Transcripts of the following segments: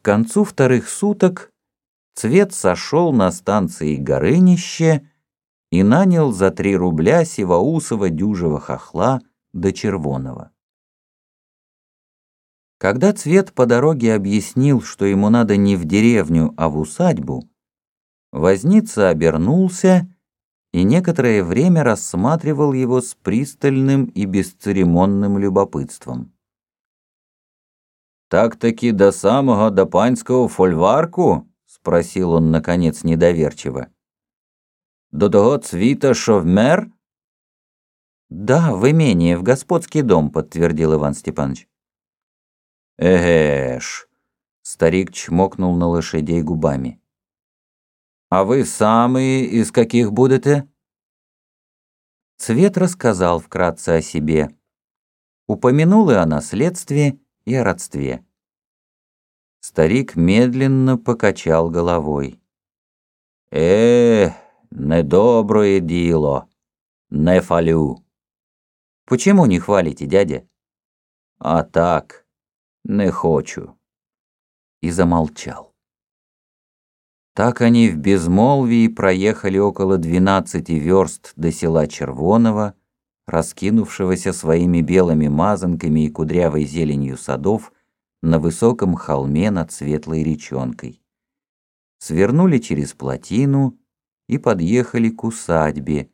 К концу вторых суток Цвет сошел на станции Горынище и нанял за три рубля Сивоусова дюжего хохла до Червонова. Когда Цвет по дороге объяснил, что ему надо не в деревню, а в усадьбу, Возница обернулся и некоторое время рассматривал его с пристальным и бесцеремонным любопытством. «Так-таки до самого до фольварку?» — спросил он, наконец, недоверчиво. «До того цвіта, що вмер?» «Да, в имение, в господский дом», — подтвердил Иван Степанович. «Эге ж!» — старик чмокнул на лошадей губами. «А вы самые из каких будете?» Цвет рассказал вкратце о себе. Упомянул и о наследстве, и о родстве. Старик медленно покачал головой. «Э, недоброе дело, не фалю». «Почему не хвалите, дядя?» «А так, не хочу». И замолчал. Так они в безмолвии проехали около двенадцати верст до села Червонова, раскинувшегося своими белыми мазанками и кудрявой зеленью садов на высоком холме над светлой речонкой. Свернули через плотину и подъехали к усадьбе,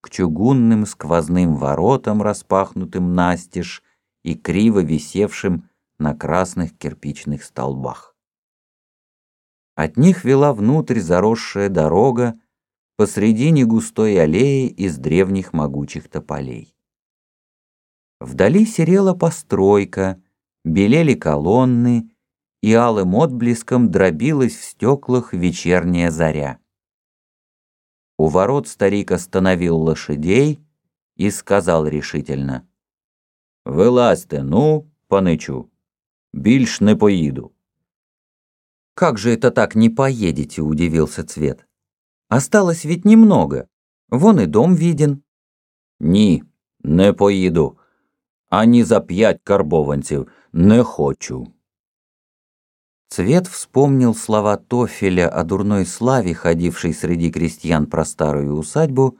к чугунным сквозным воротам, распахнутым настежь и криво висевшим на красных кирпичных столбах. От них вела внутрь заросшая дорога посредине густой аллеи из древних могучих тополей. Вдали серела постройка, белели колонны, и алым отблеском дробилась в стеклах вечерняя заря. У ворот старик остановил лошадей и сказал решительно «Вилазьте, ну, паничу, більш не поїду». «Как же это так не поедете?» – удивился Цвет. «Осталось ведь немного. Вон и дом виден». «Ні, не поїду. Ані за п'ять карбованців не хочу». Цвет вспомнил слова Тофеля о дурной славе, ходившей среди крестьян про старую усадьбу,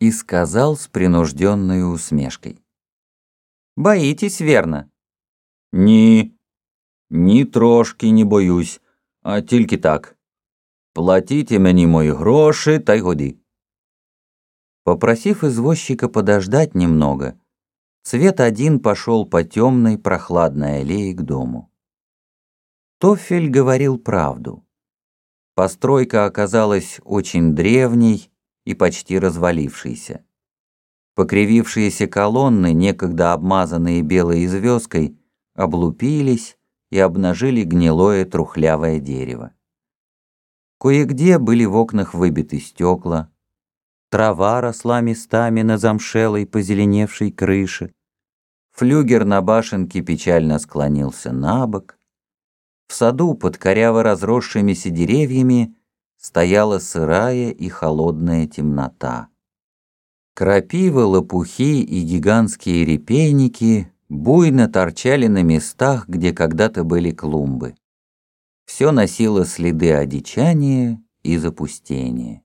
и сказал с принужденной усмешкой. «Боитесь, верно?» «Ні, ні трошки не боюсь а тільки так. Платите мені мої гроші, та й годі. Попросив извозчика подождать немного, Цвет один пошел по темной прохладной аллее к дому. Тофель говорил правду. Постройка оказалась очень древней и почти развалившейся. Покривившиеся колонны, некогда обмазанные белой звездкой, облупились, и обнажили гнилое трухлявое дерево. Кое-где были в окнах выбиты стекла, трава росла местами на замшелой позеленевшей крыше, флюгер на башенке печально склонился на бок, в саду под коряво разросшимися деревьями стояла сырая и холодная темнота. Крапива, лопухи и гигантские репейники буйно торчали на местах, где когда-то были клумбы. Все носило следы одичания и запустения.